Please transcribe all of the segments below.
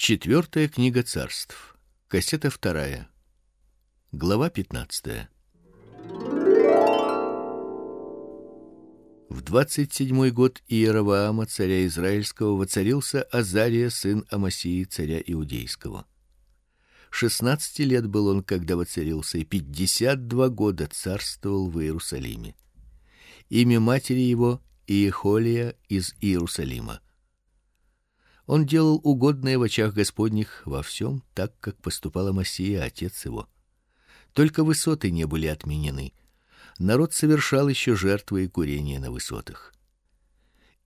Четвертая книга царств. Кассета вторая. Глава пятнадцатая. В двадцать седьмой год Иеровоама царя израильского воцарился Азария сын Амасии царя иудейского. Шестнадцати лет был он, когда воцарился, и пятьдесят два года царствовал в Иерусалиме. Имя матери его Иехолия из Иерусалима. Он делал угодное в очах Господних во всем, так как поступала Масия, отец его. Только высоты не были отменены. Народ совершал еще жертвы и курение на высотах.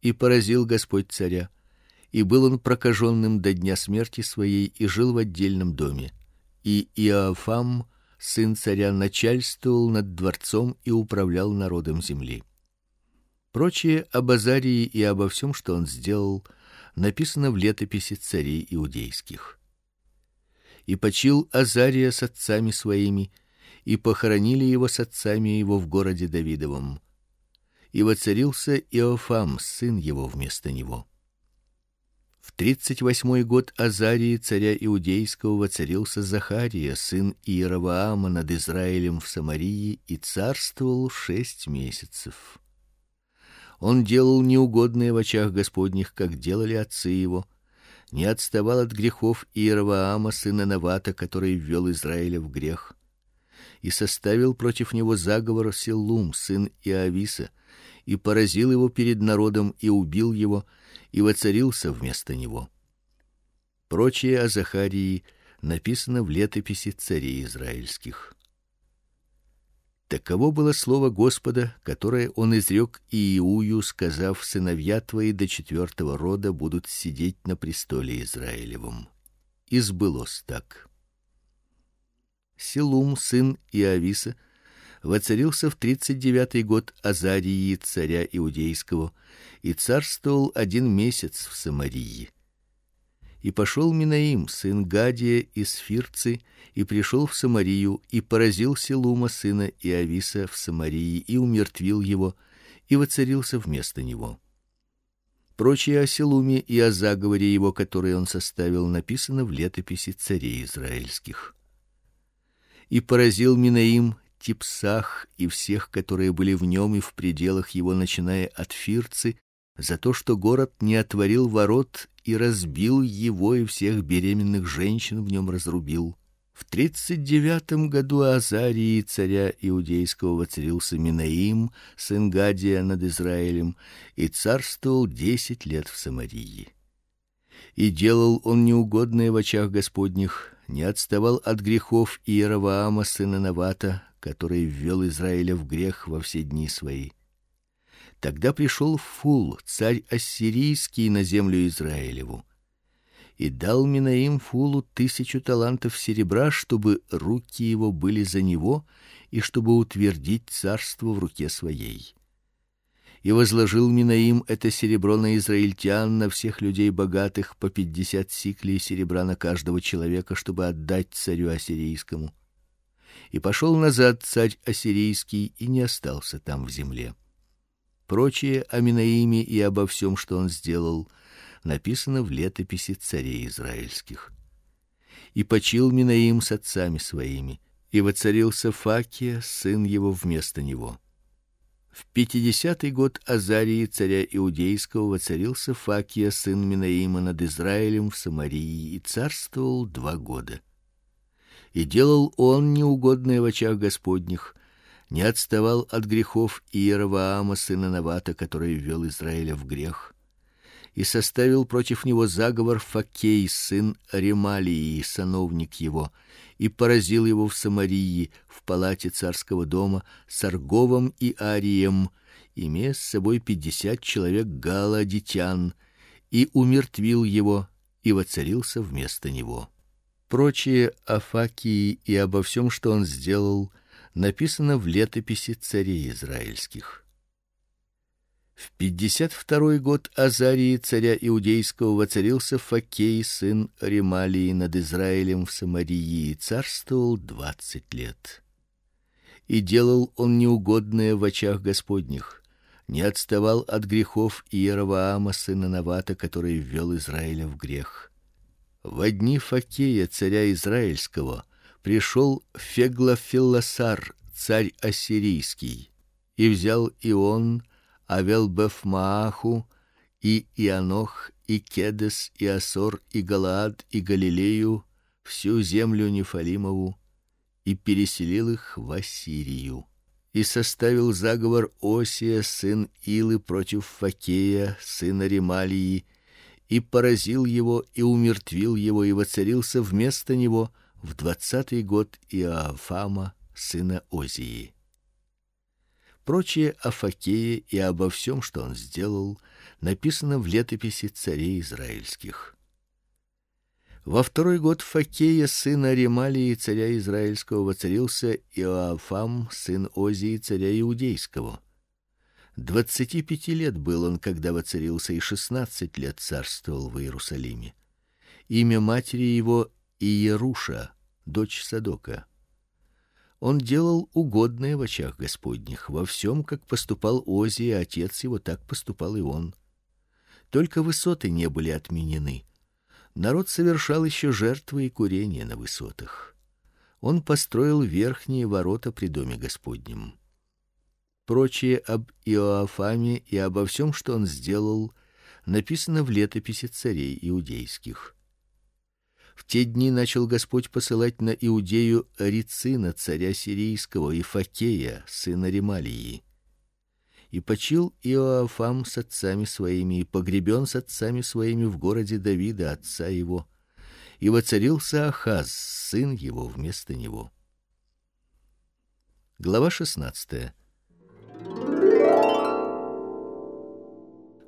И поразил Господь царя, и был он прокаженным до дня смерти своей и жил в отдельном доме. И Иоафам, сын царя, начальствовал над дворцом и управлял народом земли. Прочее об Азарии и обо всем, что он сделал, написано в летописи царей иудейских. И почил Азария с отцами своими, и похоронили его с отцами его в городе Давидовом. И воцарился Иофам, сын его вместо него. В тридцать восьмой год Азарии царя иудейского воцарился Захария, сын Иеровоама над Израилем в Самарии, и царствовал шесть месяцев. Он делал неугодное в очах Господних, как делали отцы его, не отставал от грехов Иеровоама сына Навата, который ввел Израиля в грех, и составил против него заговор Селум сын Иависа, и поразил его перед народом и убил его, и воцарился вместо него. Прочее о Захарии написано в летописи царей израильских. Таково было слово Господа, которое он изрек Иую, сказав: сыновья твои до четвертого рода будут сидеть на престоле Израилевом. И сбылось так. Силум сын Иависа воцарился в тридцать девятый год Азарии царя иудейского и царствовал один месяц в Самарии. И пошел Минаим, сын Гадия из Фирцы, и пришел в Самарию и поразил Селума сына Иависа в Самарии и умертвил его, и воцарился вместо него. Прочее о Селуме и о заговоре его, который он составил, написано в летописи царей израильских. И поразил Минаим Типсах и всех, которые были в нем и в пределах его, начиная от Фирцы, за то, что город не отворил ворот и разбил его и всех беременных женщин в нем разрубил. В тридцать девятом году Азарии царя иудейского воцарился Минаим, сын Гадия над Израилем, и царствовал десять лет в Самарии. И делал он неугодное в очах Господних, не отставал от грехов Иеровоама сына Навата, который ввел Израиля в грех во все дни свои. Тогда пришел Фул, царь ассирийский на землю Израилеву, и дал Минаим Фулу тысячу талантов серебра, чтобы руки его были за него и чтобы утвердить царство в руке своей. И возложил Минаим это серебро на израильтян, на всех людей богатых по пятьдесят сиклей серебра на каждого человека, чтобы отдать царю ассирийскому. И пошел назад царь ассирийский и не остался там в земле. Прочее о Минаиме и обо всем, что он сделал, написано в летописи царей израильских. И почил Минаим с отцами своими, и воцарился Факия, сын его вместо него. В пятидесятый год Азарии царя иудейского воцарился Факия, сын Минаима над Израилем в Самарии, и царствовал два года. И делал он неугодное в очах Господних, не отставал от грехов Иеровоама сына Навата, который ввел Израиля в грех, и составил против него заговор Факей сын Ремалии, сановник его, и поразил его в Самарии, в палате царского дома с Арговом и Арием, имея с собой пятьдесят человек галадитян, и умертвил его и воцарился вместо него. Прочее о Факии и обо всем, что он сделал, написано в летописи царей израильских. В пятьдесят второй год Азарии царя иудейского воцарился Факей сын Ремалии над Израилем в Самарии и царствовал двадцать лет. И делал он неугодное в очах Господних, не отставал от грехов Иеровоама сына Навата, который ввел Израиля в грех В дни Факея царя израильского пришел Феглофилосар, царь ассирийский, и взял и он Авелбефмааху и Ианох и Кедес и Асор и Галаад и Галилею, всю землю Нефалимову и переселил их в Ассирию. И составил заговор Осия сын Илы против Факея сына Ремалии и поразил его и умертвил его и воцарился вместо него в двадцатый год Иоафама сына Озии. Прочее о Факее и обо всем, что он сделал, написано в летописи царей израильских. Во второй год Факея сына Ремалии царя израильского воцарился Иоафам сын Озии царя иудейского. Двадцати пяти лет был он, когда воцарился, и шестнадцать лет царствовал в Иерусалиме. Имя матери его Иеруша, дочь Садока. Он делал угодное в очах Господних, во всем, как поступал Озия, отец его, так поступал и он. Только высоты не были отменены. Народ совершал еще жертвы и курения на высотах. Он построил верхние ворота при доме Господнем прочее об Иоафаме и обо всем, что он сделал, написано в летописи царей иудейских. В те дни начал Господь посылать на Иудею Рицина, царя сирийского, и Факея, сына Ремалии. И почил Иоафам с отцами своими и погребен с отцами своими в городе Давида, отца его. И воцарился Ахаз, сын его вместо него. Глава шестнадцатая.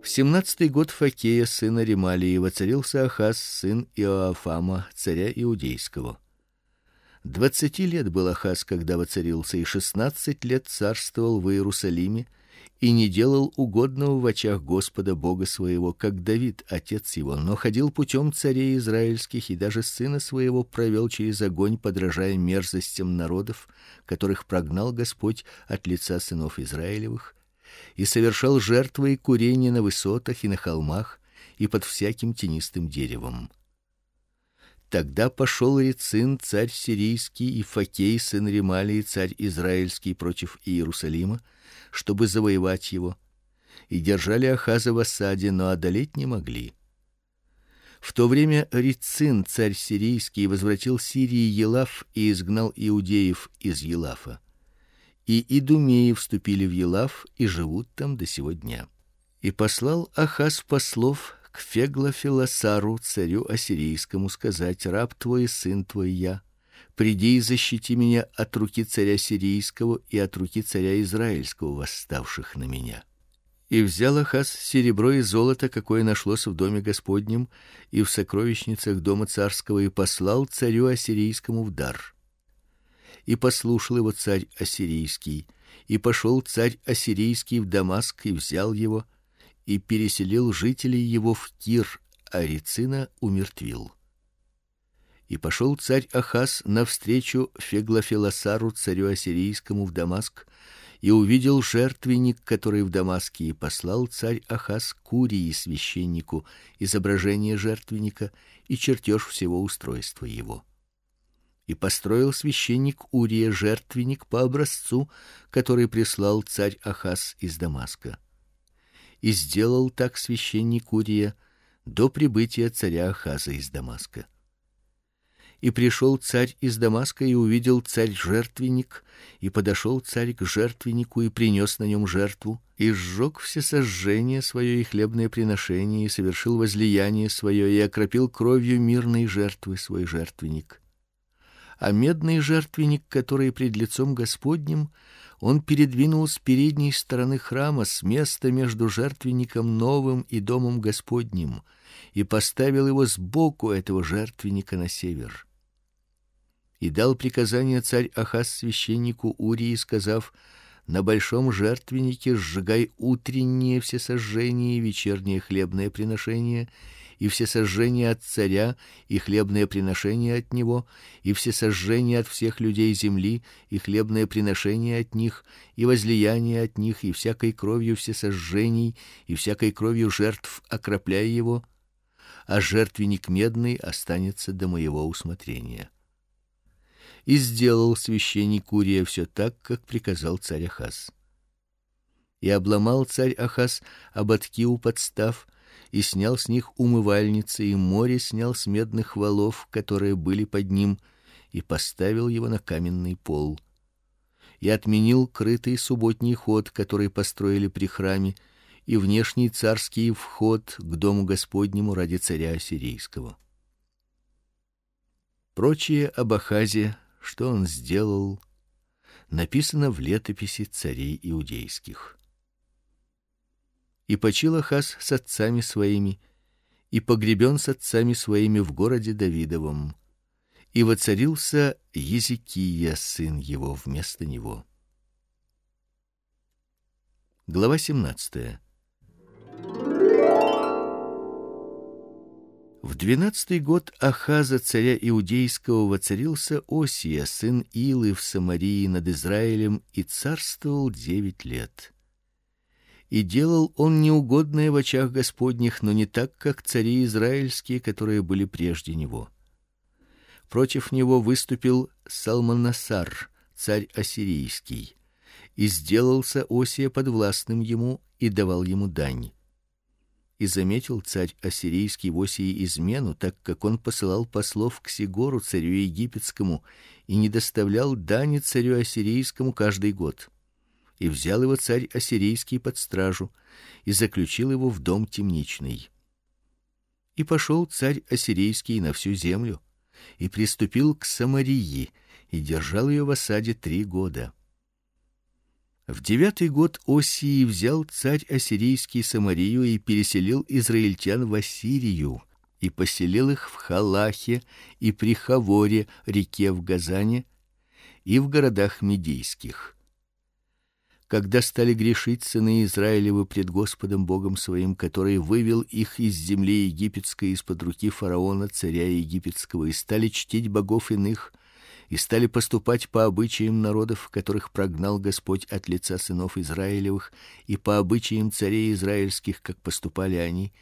В семнадцатый год Факея сына Ремалии воцарился Ахаз сын Иоафама царя иудейского. Двадцати лет был Ахаз, когда воцарился, и шестнадцать лет царствовал в Иерусалиме и не делал угодного в очах Господа Бога своего, как Давид отец его, но ходил путем царей израильских и даже сына своего провел через огонь, подражая мерзостям народов, которых прогнал Господь от лица сынов Израилевых и совершал жертвы и курение на высотах и на холмах и под всяким тенистым деревом. Тогда пошел Рецин, царь сирийский, и Факей, сын Ремалии, царь израильский против Иерусалима, чтобы завоевать его, и держали Ахаза в осаде, но одолеть не могли. В то время Рецин, царь сирийский, возвратил Сирии Елаф и изгнал иудеев из Елафа и идумеи вступили в Елав и живут там до сего дня. И послал Ахаз послов к Феглофилосару, царю ассирийскому, сказать: раб твой сын твой я, приди и защити меня от руки царя сирийского и от руки царя израильского, восставших на меня. И взял Ахаз серебро и золото, какое нашлось в доме Господнем и в сокровищницах дома царского, и послал царю ассирийскому в дар и послушал его царь ассирийский, и пошел царь ассирийский в Дамаск и взял его и переселил жителей его в Кир, а Рицина умертвил. И пошел царь Ахаз навстречу Феглофилосару царю ассирийскому в Дамаск и увидел жертвенник, который в Дамаске, и послал царь Ахаз Курии священнику изображение жертвенника и чертеж всего устройства его и построил священник Урия жертвенник по образцу, который прислал царь Ахаз из Дамаска. И сделал так священник Урия до прибытия царя Ахаза из Дамаска. И пришел царь из Дамаска и увидел царь жертвенник, и подошел царь к жертвеннику и принес на нем жертву, и сжег все сожжения свое и хлебное приношение, и совершил возлияние свое, и окропил кровью мирной жертвы свой жертвенник а медный жертвенник, который пред лицом Господним, он передвинул с передней стороны храма с места между жертвенником новым и домом Господним и поставил его сбоку этого жертвенника на север. И дал приказание царь Ахаз священнику Урии, сказав: на большом жертвеннике сжигай утренние все сожжения и вечернее хлебное приношение и все сожжения от царя и хлебное приношение от него, и все сожжения от всех людей земли и хлебное приношение от них, и возлияние от них, и всякой кровью все сожжений, и всякой кровью жертв окропляй его. а жертвенник медный останется до моего усмотрения. И сделал священник Урия все так, как приказал царь Ахаз. И обломал царь Ахаз ободки у подстав и снял с них умывальницы, и море снял с медных валов, которые были под ним, и поставил его на каменный пол. И отменил крытый субботний ход, который построили при храме, и внешний царский вход к дому Господнему ради царя ассирийского. Прочее об Ахазе, что он сделал, написано в летописи царей иудейских. И почил Ахаз с отцами своими, и погребен с отцами своими в городе Давидовом, и воцарился Езекия сын его вместо него. Глава 17. В двенадцатый год Ахаза царя иудейского воцарился Осия сын Илы в Самарии над Израилем и царствовал девять лет. И делал он неугодное в очах Господних, но не так, как цари израильские, которые были прежде него. Против него выступил Салманасар, царь ассирийский, и сделался Осия подвластным ему и давал ему дань. И заметил царь ассирийский в Осии измену, так как он посылал послов к Сигору царю египетскому и не доставлял дани царю ассирийскому каждый год. И взял его царь ассирийский под стражу и заключил его в дом темничный. И пошел царь ассирийский на всю землю и приступил к Самарии и держал ее в осаде три года. В девятый год Осии взял царь ассирийский Самарию и переселил израильтян в Ассирию и поселил их в Халахе и при Хаворе, реке в Газане, и в городах медийских. Когда стали грешить сыны Израилевы пред Господом Богом своим, который вывел их из земли египетской из-под руки фараона царя египетского, и стали чтить богов иных, и стали поступать по обычаям народов, которых прогнал Господь от лица сынов Израилевых, и по обычаям царей израильских, как поступали они,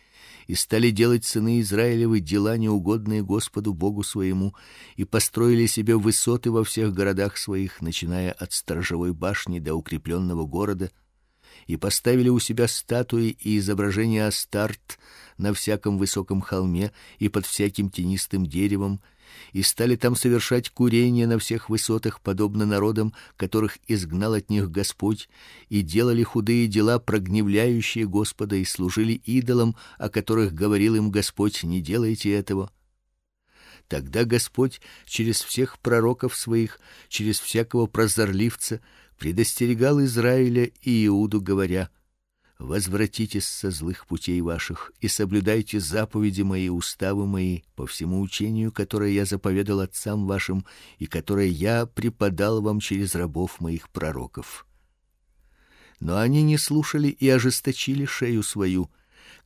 и стали делать сыны Израилевы дела неугодные Господу Богу своему, и построили себе высоты во всех городах своих, начиная от сторожевой башни до укрепленного города, и поставили у себя статуи и изображения Астарт на всяком высоком холме и под всяким тенистым деревом, и стали там совершать курение на всех высотах, подобно народам, которых изгнал от них Господь, и делали худые дела, прогневляющие Господа, и служили идолам, о которых говорил им Господь: не делайте этого. Тогда Господь через всех пророков своих, через всякого прозорливца предостерегал Израиля и Иуду, говоря: Возвратитесь со злых путей ваших и соблюдайте заповеди мои, уставы мои по всему учению, которое я заповедал отцам вашим и которое я преподал вам через рабов моих пророков. Но они не слушали и ожесточили шею свою,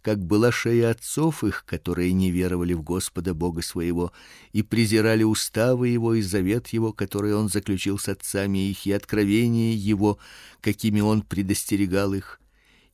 как была шея отцов их, которые не веровали в Господа Бога своего и презирали уставы его и завет его, который он заключил с отцами их, и откровения его, какими он предостерегал их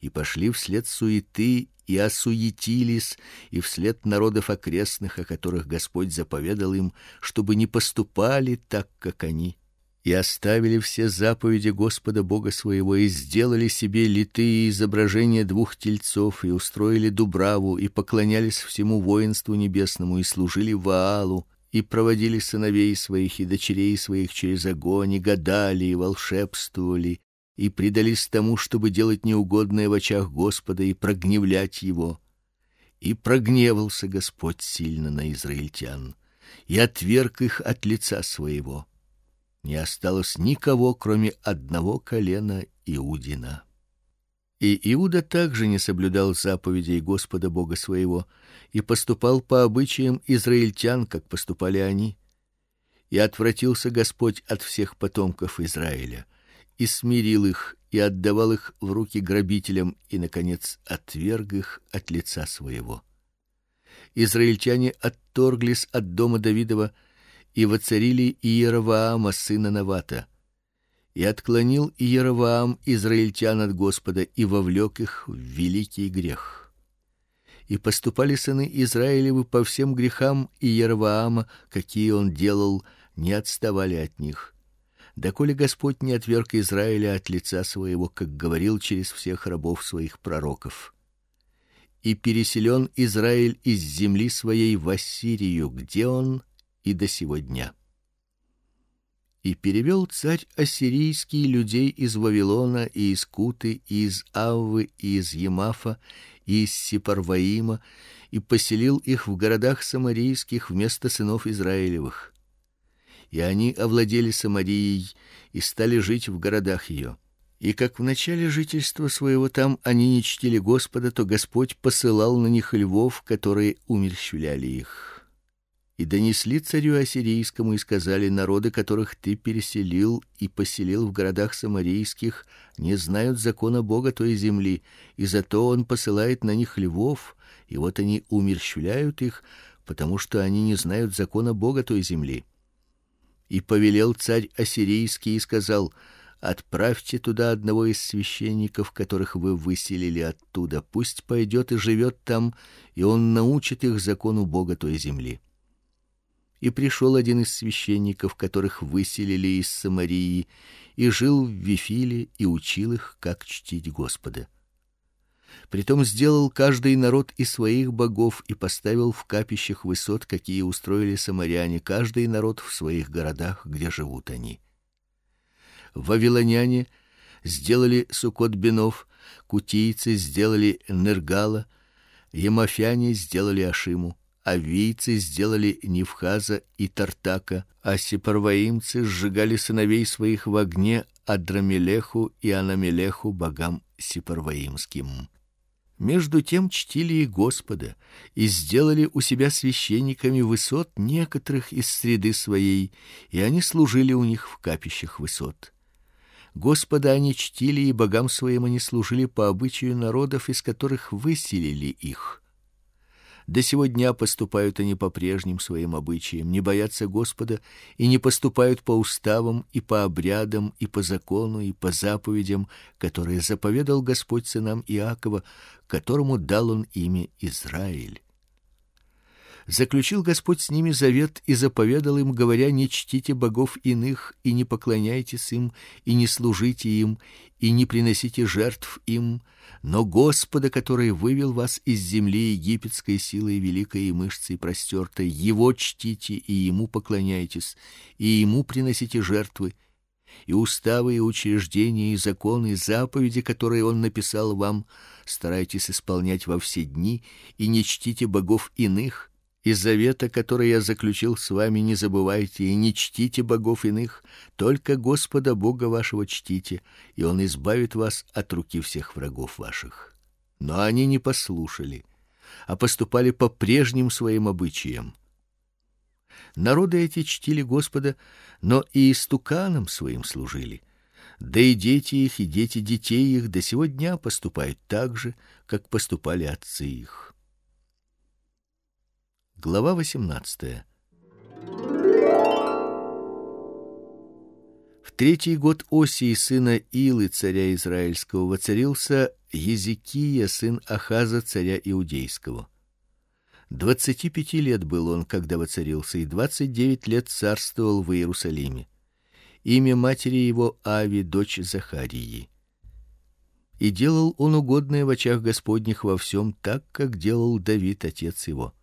и пошли вслед суеты и осуетились, и вслед народов окрестных, о которых Господь заповедал им, чтобы не поступали так, как они, и оставили все заповеди Господа Бога своего и сделали себе литые изображения двух тельцов и устроили дубраву и поклонялись всему воинству небесному и служили Ваалу и проводили сыновей своих и дочерей своих через огонь и гадали и волшебствовали и предались тому, чтобы делать неугодное в очах Господа и прогневлять его. И прогневался Господь сильно на израильтян и отверг их от лица своего. Не осталось никого, кроме одного колена Иудина. И Иуда также не соблюдал заповедей Господа Бога своего и поступал по обычаям израильтян, как поступали они. И отвратился Господь от всех потомков Израиля и смирил их и отдавал их в руки грабителям и наконец отверг их от лица своего. Израильтяне отторглись от дома Давидова и воцарили Иеровоама сына Навата. И отклонил Иеровоам израильтян от Господа и вовлек их в великий грех. И поступали сыны Израилевы по всем грехам и Иерваама, какие он делал, не отставали от них. Доколе Господь не отверг Израиля от лица своего, как говорил через всех рабов своих пророков. И переселен Израиль из земли своей в Ассирию, где он и до сего дня и перевел царь ассирийский людей из Вавилона и из Куты, и из Аввы, и из Емафа, и из Сепарваима, и поселил их в городах самарийских вместо сынов Израилевых. И они овладели Самарией и стали жить в городах ее. И как в начале жительства своего там они не чтили Господа, то Господь посылал на них львов, которые умерщвляли их и донесли царю ассирийскому и сказали: народы, которых ты переселил и поселил в городах самарийских, не знают закона Бога той земли, и зато он посылает на них львов, и вот они умерщвляют их, потому что они не знают закона Бога той земли. И повелел царь ассирийский и сказал: Отправьте туда одного из священников, которых вы выселили оттуда, пусть пойдет и живет там, и он научит их закону Бога той земли и пришел один из священников, которых выселили из Самарии, и жил в Вифиле и учил их, как чтить Господа. Притом сделал каждый народ и своих богов и поставил в капищах высот, какие устроили самаряне, каждый народ в своих городах, где живут они. Вавилоняне сделали Сукот-бенов, кутийцы сделали Нергала, емафяне сделали Ашиму, авийцы сделали Невхаза и Тартака, а сепарваимцы сжигали сыновей своих в огне Адрамелеху и Анамелеху богам сепарваимским. Между тем чтили и Господа и сделали у себя священниками высот некоторых из среды своей, и они служили у них в капищах высот. Господа они чтили и богам своим они служили по обычаю народов, из которых выселили их. До сего дня поступают они по прежним своим обычаям, не боятся Господа и не поступают по уставам и по обрядам и по закону и по заповедям, которые заповедал Господь сынам Иакова, которому дал он имя Израиль заключил Господь с ними завет и заповедал им, говоря: не чтите богов иных и не поклоняйтесь им и не служите им и не приносите жертв им, но Господа, который вывел вас из земли египетской силой великой и мышцей простертой, его чтите и ему поклоняйтесь, и ему приносите жертвы, и уставы и учреждения и законы, и заповеди, которые он написал вам, старайтесь исполнять во все дни и не чтите богов иных, и завета, который я заключил с вами, не забывайте и не чтите богов иных, только Господа Бога вашего чтите, и он избавит вас от руки всех врагов ваших. Но они не послушали, а поступали по прежним своим обычаям. Народы эти чтили Господа, но и истуканам своим служили. Да и дети их, и дети детей их до сего дня поступают так же, как поступали отцы их. Глава 18. В третий год Осии сына Илы царя израильского воцарился Езекия сын Ахаза царя иудейского. Двадцати пяти лет был он, когда воцарился, и двадцать девять лет царствовал в Иерусалиме. Имя матери его Ави, дочь Захарии. И делал он угодное в очах Господних во всем так, как делал Давид отец его.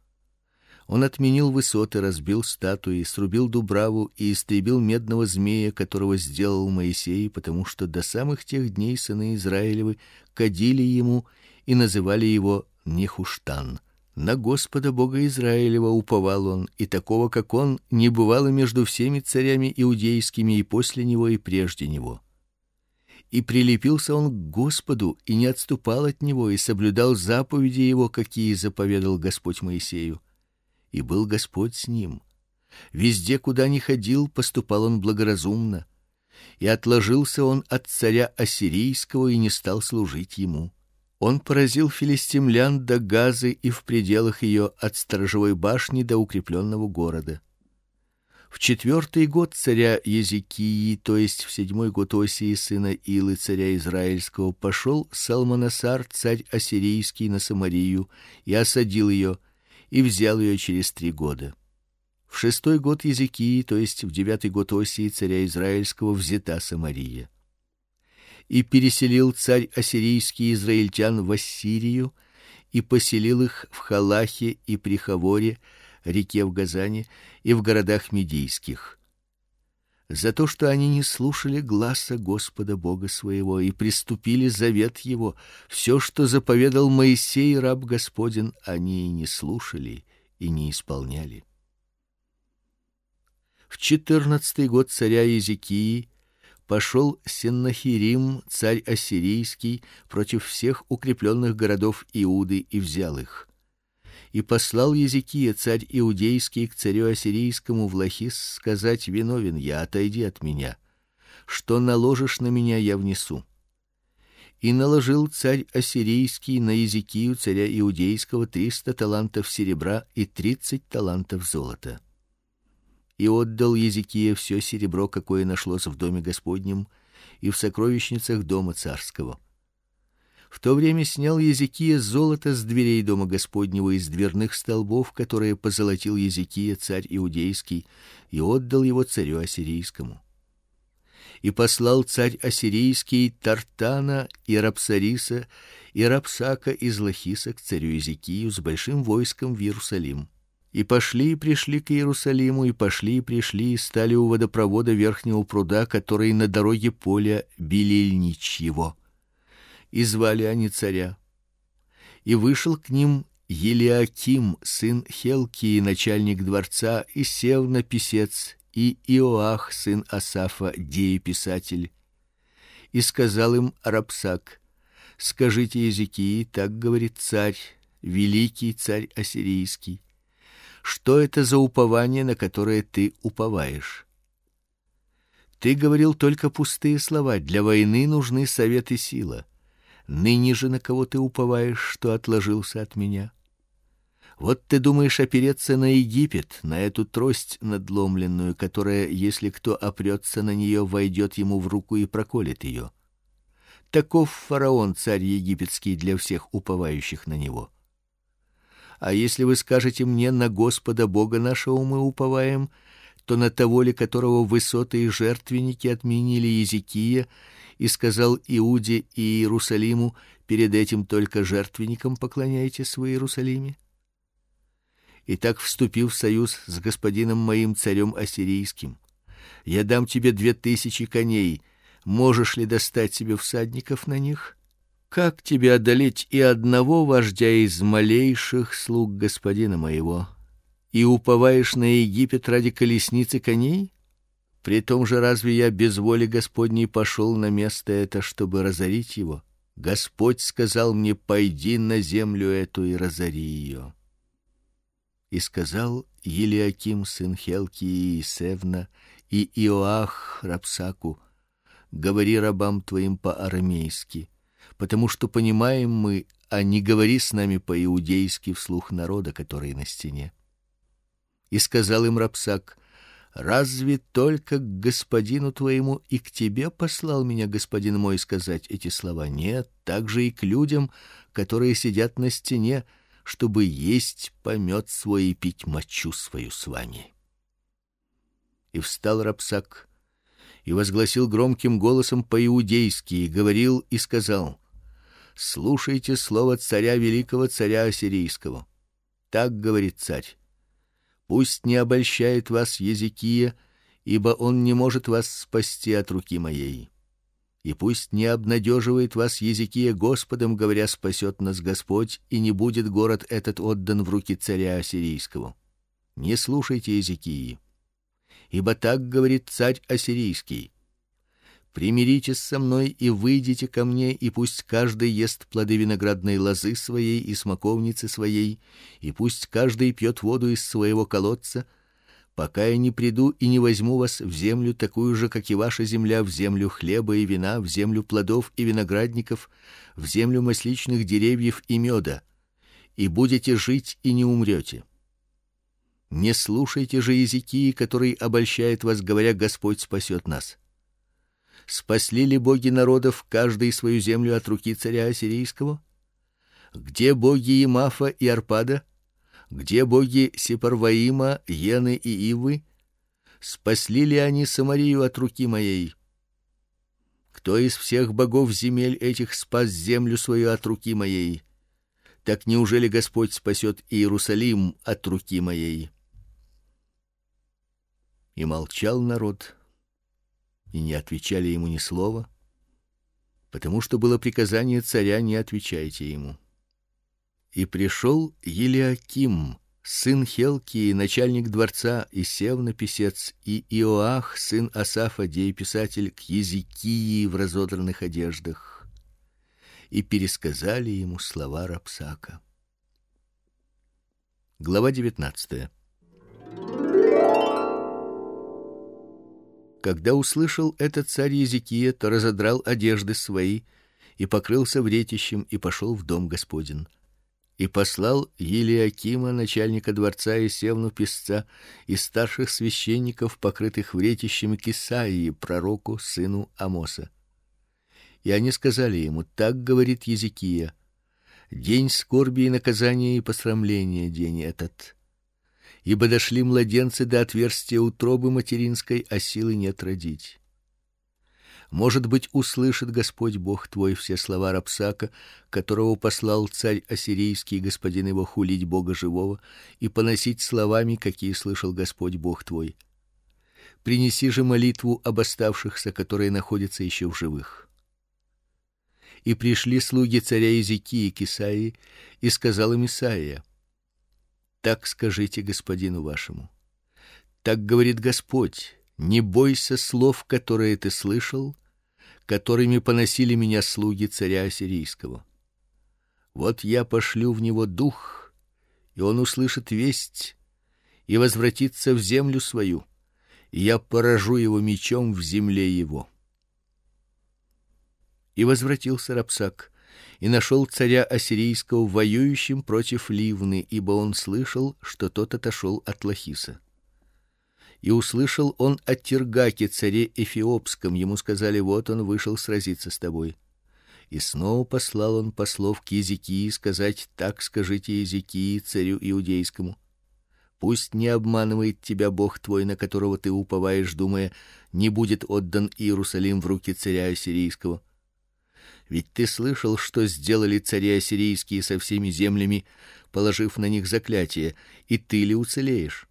Он отменил высоты, разбил статуи, срубил дубраву и истребил медного змея, которого сделал Моисей, потому что до самых тех дней сыны Израилевы кадили ему и называли его Нехуштан. На Господа Бога Израилева уповал он, и такого, как он, не бывало между всеми царями иудейскими и после него и прежде него. И прилепился он к Господу и не отступал от него и соблюдал заповеди его, какие заповедал Господь Моисею и был Господь с ним. Везде, куда ни ходил, поступал он благоразумно, и отложился он от царя ассирийского и не стал служить ему. Он поразил филистимлян до Газы и в пределах ее от сторожевой башни до укрепленного города. В четвертый год царя Езекии, то есть в седьмой год Осии сына Илы царя израильского, пошел Салманасар царь ассирийский на Самарию и осадил ее и взял ее через три года. В шестой год Езекии, то есть в девятый год Осии царя израильского, взята Самария. И переселил царь ассирийский израильтян в Ассирию и поселил их в Халахе и при Хаворе реке в Газане и в городах медийских. За то, что они не слушали гласа Господа Бога своего и приступили завет его, все, что заповедал Моисей раб Господин, они и не слушали и не исполняли. В четырнадцатый год царя Езекии пошел Сеннахирим, царь ассирийский, против всех укрепленных городов Иуды и взял их и послал Езекия царь иудейский к царю ассирийскому в Лахис сказать: "Виновен я, отойди от меня. Что наложишь на меня, я внесу". И наложил царь ассирийский на Езекию царя иудейского триста талантов серебра и тридцать талантов золота. И отдал Езекия все серебро, какое нашлось в доме Господнем и в сокровищницах дома царского в то время снял Езекия золото с дверей дома Господнего из дверных столбов, которые позолотил Езекия царь иудейский, и отдал его царю ассирийскому. И послал царь ассирийский Тартана и Рапсариса и Рапсака из Лахиса к царю Езекию с большим войском в Иерусалим. И пошли и пришли к Иерусалиму, и пошли и пришли и стали у водопровода верхнего пруда, который на дороге поля Белильничьего и звали они царя. И вышел к ним Елиаким, сын Хелкии, начальник дворца, и Севна писец, и Иоах, сын Асафа, дееписатель. И сказал им Рабсак: Скажите языки, так говорит царь, великий царь ассирийский. Что это за упование, на которое ты уповаешь? Ты говорил только пустые слова. Для войны нужны совет и сила. Ныне же на кого ты уповаешь, что отложился от меня? Вот ты думаешь опереться на Египет, на эту трость надломленную, которая, если кто опрется на нее, войдет ему в руку и проколет ее. Таков фараон, царь египетский для всех уповающих на него. А если вы скажете мне на Господа Бога нашего мы уповаем, то на того ли, которого высоты и жертвенники отменили Езекия, и сказал Иуде и Иерусалиму: перед этим только жертвенникам поклоняйтесь в Иерусалиме. И так вступил в союз с господином моим царем ассирийским. Я дам тебе две тысячи коней. Можешь ли достать себе всадников на них? Как тебе одолеть и одного вождя из малейших слуг господина моего? И уповаешь на Египет ради колесницы коней? При том же разве я без воли Господней пошел на место это, чтобы разорить его? Господь сказал мне: "Пойди на землю эту и разори ее". И сказал Елиаким сын Хелкии и Севна и Иоах Рапсаку: "Говори рабам твоим по-арамейски, потому что понимаем мы, а не говори с нами по-иудейски вслух народа, который на стене". И сказал им Рапсак: Разве только к господину твоему и к тебе послал меня господин мой сказать эти слова? Нет, также и к людям, которые сидят на стене, чтобы есть помет свой и пить мочу свою с вами. И встал Рапсак и возгласил громким голосом по-иудейски и говорил и сказал: Слушайте слово царя великого царя ассирийского. Так говорит царь: Пусть не обольщает вас Езекия, ибо он не может вас спасти от руки моей. И пусть не обнадеживает вас Езекия Господом, говоря: спасет нас Господь, и не будет город этот отдан в руки царя ассирийского. Не слушайте Езекии, ибо так говорит царь ассирийский: Примиритесь со мной и выйдите ко мне, и пусть каждый ест плоды виноградной лозы своей и смоковницы своей, и пусть каждый пьет воду из своего колодца, пока я не приду и не возьму вас в землю такую же, как и ваша земля, в землю хлеба и вина, в землю плодов и виноградников, в землю масличных деревьев и меда, и будете жить и не умрете. Не слушайте же языки, который обольщает вас, говоря: Господь спасет нас. Спасли ли боги народов каждый свою землю от руки царя ассирийского? Где боги Емафа и Арпада? Где боги Сепарваима, Ены и Ивы? Спасли ли они Самарию от руки моей? Кто из всех богов земель этих спас землю свою от руки моей? Так неужели Господь спасет Иерусалим от руки моей? И молчал народ, и не отвечали ему ни слова, потому что было приказание царя: не отвечайте ему. И пришел Елиаким, сын Хелкии, начальник дворца, и Севна писец, и Иоах, сын Асафа, писатель, к Езекии в разодранных одеждах, и пересказали ему слова Рапсака. Глава 19. Когда услышал это царь Езекия, то разодрал одежды свои и покрылся вретищем и пошел в дом Господин и послал Елиакима, начальника дворца и Севну писца, и старших священников, покрытых вретищем к Исаии, пророку, сыну Амоса. И они сказали ему: так говорит Езекия: день скорби и наказания и посрамления день этот. Ибо дошли младенцы до отверстия утробы материнской, а силы нет родить. Может быть, услышит Господь Бог твой все слова Рапсака, которого послал царь ассирийский господин его хулить Бога живого и поносить словами, какие слышал Господь Бог твой. Принеси же молитву об оставшихся, которые находятся еще в живых. И пришли слуги царя Иезекии к Исаии, и сказал им Исаия: Так скажите господину вашему: Так говорит Господь: не бойся слов, которые ты слышал, которыми поносили меня слуги царя ассирийского. Вот я пошлю в него дух, и он услышит весть и возвратится в землю свою, и я поражу его мечом в земле его. И возвратился Рапсак и нашел царя ассирийского воюющим против Ливны, ибо он слышал, что тот отошел от Лахиса и услышал он о Тиргаке, царе эфиопском. Ему сказали: "Вот он вышел сразиться с тобой". И снова послал он послов к Езекии сказать: "Так скажите Езекии, царю иудейскому: пусть не обманывает тебя Бог твой, на которого ты уповаешь, думая, не будет отдан Иерусалим в руки царя ассирийского. Ведь ты слышал, что сделали цари ассирийские со всеми землями, положив на них заклятие, и ты ли уцелеешь?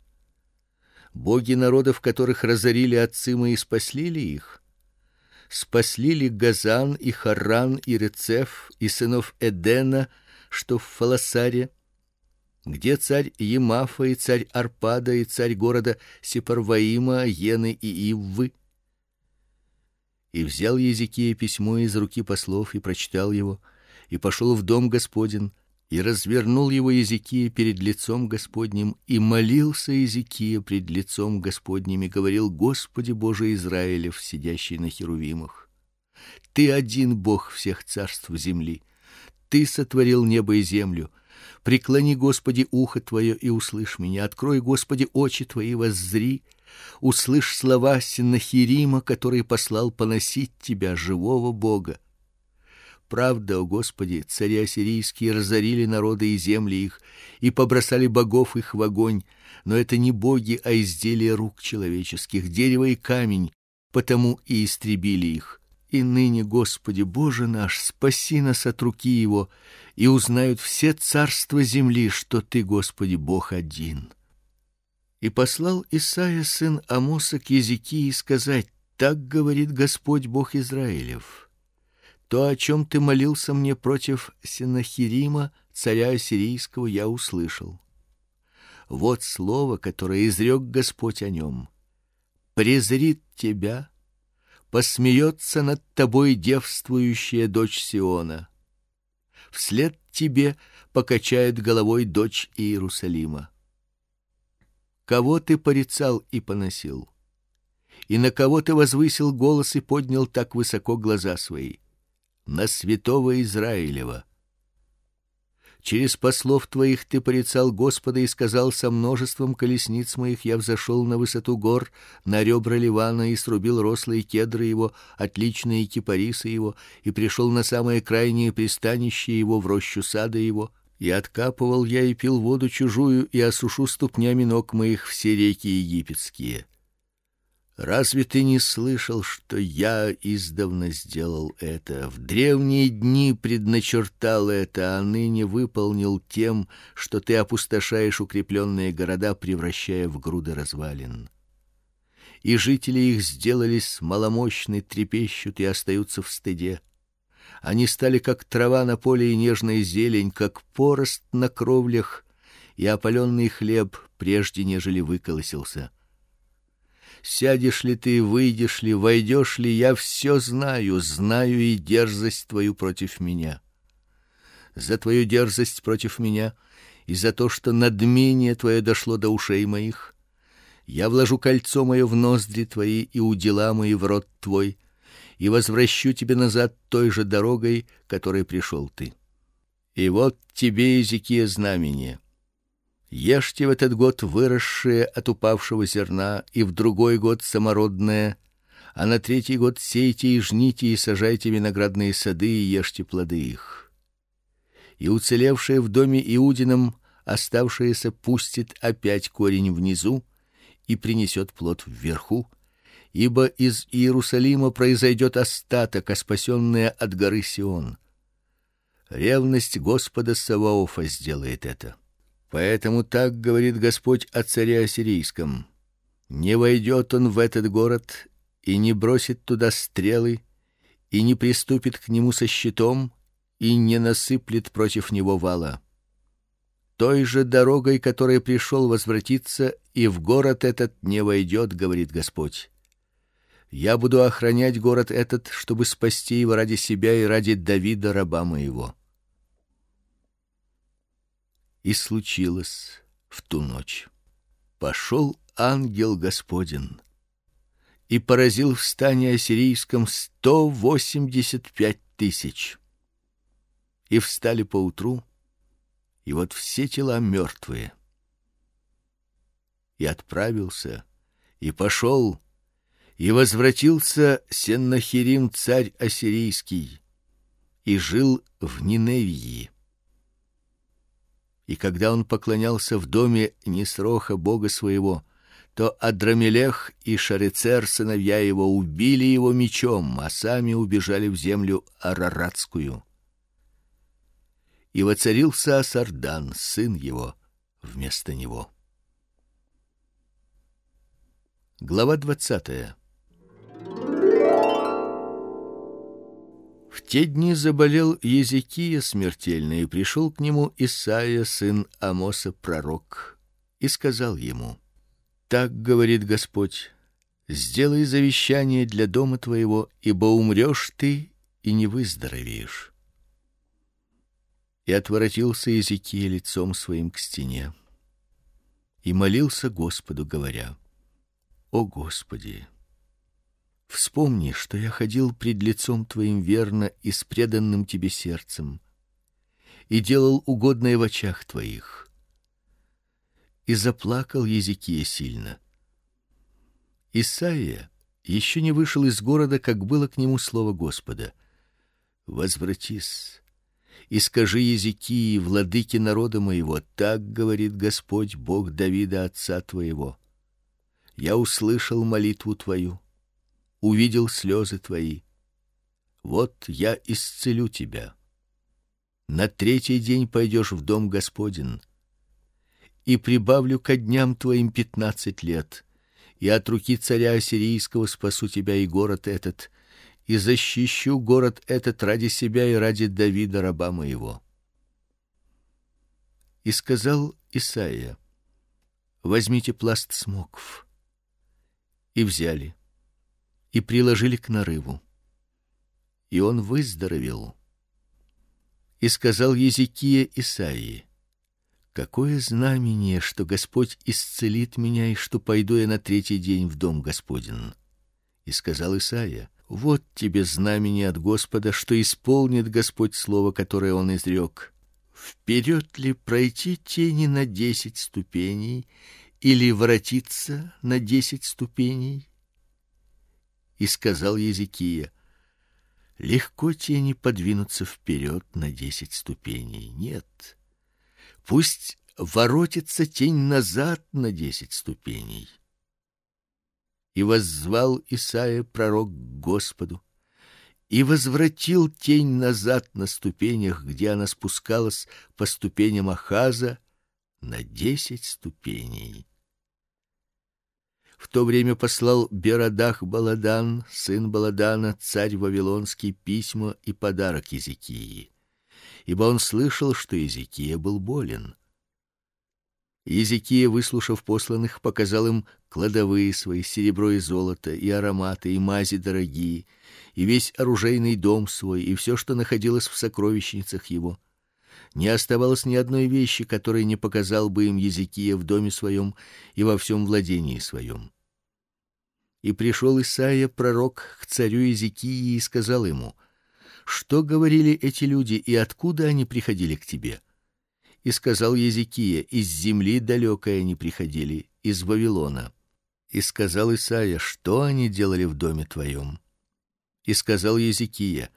боги народов, которых разорили отцы мои, спасли ли их? Спасли ли Газан и Харран и Рецеф и сынов Эдена, что в Фаласаре? Где царь Емафа и царь Арпада и царь города Сепарваима, Ены и Иввы? И взял Езекия письмо из руки послов и прочитал его, и пошел в дом Господин и развернул его Езекия перед лицом Господним, и молился Езекия пред лицом Господним и говорил: Господи Боже Израилев, сидящий на херувимах, ты один Бог всех царств земли. Ты сотворил небо и землю. Преклони, Господи, ухо твое и услышь меня. Открой, Господи, очи твои, воззри, услышь слова Синахирима, который послал поносить тебя, живого Бога. Правда, о Господи, цари ассирийские разорили народы и земли их и побросали богов их в огонь, но это не боги, а изделия рук человеческих, дерево и камень, потому и истребили их. И ныне, Господи, Боже наш, спаси нас от руки его, и узнают все царства земли, что ты, Господи, Бог один. И послал Исаия сын Амоса к Езекии сказать: Так говорит Господь Бог Израилев: то, о чем ты молился мне против Синахирима, царя ассирийского, я услышал. Вот слово, которое изрек Господь о нем. Презрит тебя, посмеется над тобой девствующая дочь Сиона. Вслед тебе покачает головой дочь Иерусалима. Кого ты порицал и поносил? И на кого ты возвысил голос и поднял так высоко глаза свои? на святого Израилева. Через послов твоих ты порицал Господа и сказал: со множеством колесниц моих я взошел на высоту гор, на ребра Ливана и срубил рослые кедры его, отличные кипарисы его, и пришел на самое крайнее пристанище его в рощу сада его. И откапывал я и пил воду чужую, и осушу ступнями ног моих все реки египетские. Разве ты не слышал, что я издавна сделал это, в древние дни предначертал это, а ныне выполнил тем, что ты опустошаешь укрепленные города, превращая в груды развалин? И жители их сделались маломощны, трепещут и остаются в стыде. Они стали как трава на поле и нежная зелень, как порост на кровлях и опаленный хлеб, прежде нежели выколосился. Сядешь ли ты, выйдешь ли, войдешь ли, я все знаю, знаю и дерзость твою против меня. За твою дерзость против меня и за то, что надмение твое дошло до ушей моих, я вложу кольцо мое в ноздри твои и удила мои в рот твой, и возвращу тебе назад той же дорогой, которой пришел ты. И вот тебе языки знамения Ешьте в этот год выросшее от упавшего зерна, и в другой год самородное, а на третий год сейте и жните и сажайте виноградные сады и ешьте плоды их. И уцелевшее в доме Иудином оставшееся пустит опять корень внизу и принесет плод вверху, ибо из Иерусалима произойдет остаток, а спасенное от горы Сион. Ревность Господа Саваофа сделает это. Поэтому так говорит Господь о царе ассирийском: не войдет он в этот город и не бросит туда стрелы, и не приступит к нему со щитом, и не насыплет против него вала. Той же дорогой, которой пришел возвратиться, и в город этот не войдет, говорит Господь. Я буду охранять город этот, чтобы спасти его ради себя и ради Давида раба моего. И случилось в ту ночь. Пошел ангел Господин и поразил в стане ассирийском сто восемьдесят пять тысяч. И встали по утру, и вот все тела мертвые. И отправился, и пошел, и возвратился Сеннахирим царь ассирийский, и жил в Ниневии и когда он поклонялся в доме Несроха бога своего, то Адрамелех и Шарецер сыновья его убили его мечом, а сами убежали в землю араратскую. И воцарился Асардан, сын его, вместо него. Глава двадцатая. В те дни заболел Езекия смертельно, и пришел к нему Исаия сын Амоса пророк, и сказал ему: Так говорит Господь: сделай завещание для дома твоего, ибо умрешь ты и не выздоровеешь. И отворотился Езекия лицом своим к стене и молился Господу, говоря: О Господи, Вспомни, что я ходил пред лицом твоим верно и с преданным тебе сердцем, и делал угодное в очах твоих. И заплакал Езекия сильно. Исаия еще не вышел из города, как было к нему слово Господа: Возвратись и скажи Езекии, владыке народа моего, так говорит Господь Бог Давида отца твоего: Я услышал молитву твою увидел слезы твои. Вот я исцелю тебя. На третий день пойдешь в дом Господень, и прибавлю ко дням твоим пятнадцать лет, и от руки царя ассирийского спасу тебя и город этот, и защищу город этот ради себя и ради Давида раба моего. И сказал Исаия: Возьмите пласт смоков. И взяли и приложили к нарыву. И он выздоровел. И сказал Езекия Исаии: Какое знамение, что Господь исцелит меня и что пойду я на третий день в дом Господень. И сказал Исаия: Вот тебе знамение от Господа, что исполнит Господь слово, которое он изрек. вперед ли пройти тени на десять ступеней или воротиться на десять ступеней? И сказал Езекия: Легко тени подвинуться вперед на десять ступеней. Нет. Пусть воротится тень назад на десять ступеней. И воззвал Исаия пророк к Господу, и возвратил тень назад на ступенях, где она спускалась по ступеням Ахаза, на десять ступеней. В то время послал Берадах Баладан, сын Баладана, царь вавилонский, письма и подарок Езекии, ибо он слышал, что Езекия был болен. Езекия, выслушав посланных, показал им кладовые свои, серебро и золото, и ароматы, и мази дорогие, и весь оружейный дом свой, и все, что находилось в сокровищницах его. Не оставалось ни одной вещи, которой не показал бы им Езекия в доме своем и во всем владении своем. И пришел Исаия пророк к царю Езекии и сказал ему: Что говорили эти люди и откуда они приходили к тебе? И сказал Езекия: Из земли далекой они приходили, из Вавилона. И сказал Исаия: Что они делали в доме твоем? И сказал Езекия: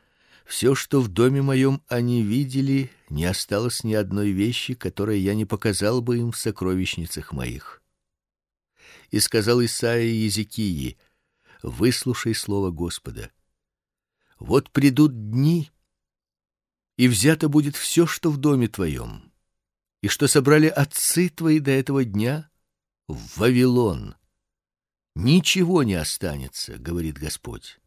все, что в доме моем они видели, не осталось ни одной вещи, которой я не показал бы им в сокровищницах моих. И сказал Исаия Езекии: Выслушай слово Господа. Вот придут дни, и взято будет все, что в доме твоем, и что собрали отцы твои до этого дня в Вавилон. Ничего не останется, говорит Господь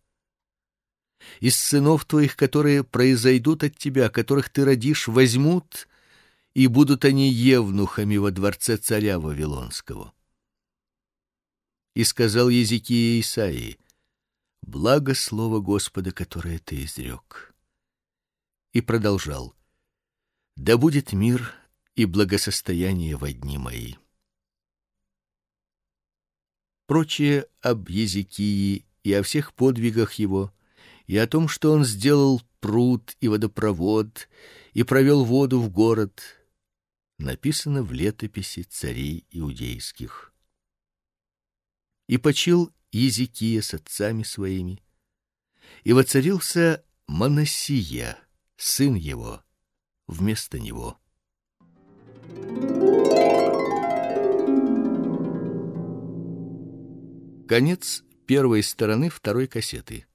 из сынов твоих, которые произойдут от тебя, которых ты родишь, возьмут, и будут они евнухами во дворце царя вавилонского. И сказал Езекия Исаии: Благо слово Господа, которое ты изрек. И продолжал: Да будет мир и благосостояние во дни мои. Прочее об Езекии и о всех подвигах его и о том, что он сделал пруд и водопровод и провел воду в город, написано в летописи царей иудейских. И почил Езекия с отцами своими, и воцарился Манасия, сын его, вместо него. Конец первой стороны второй кассеты.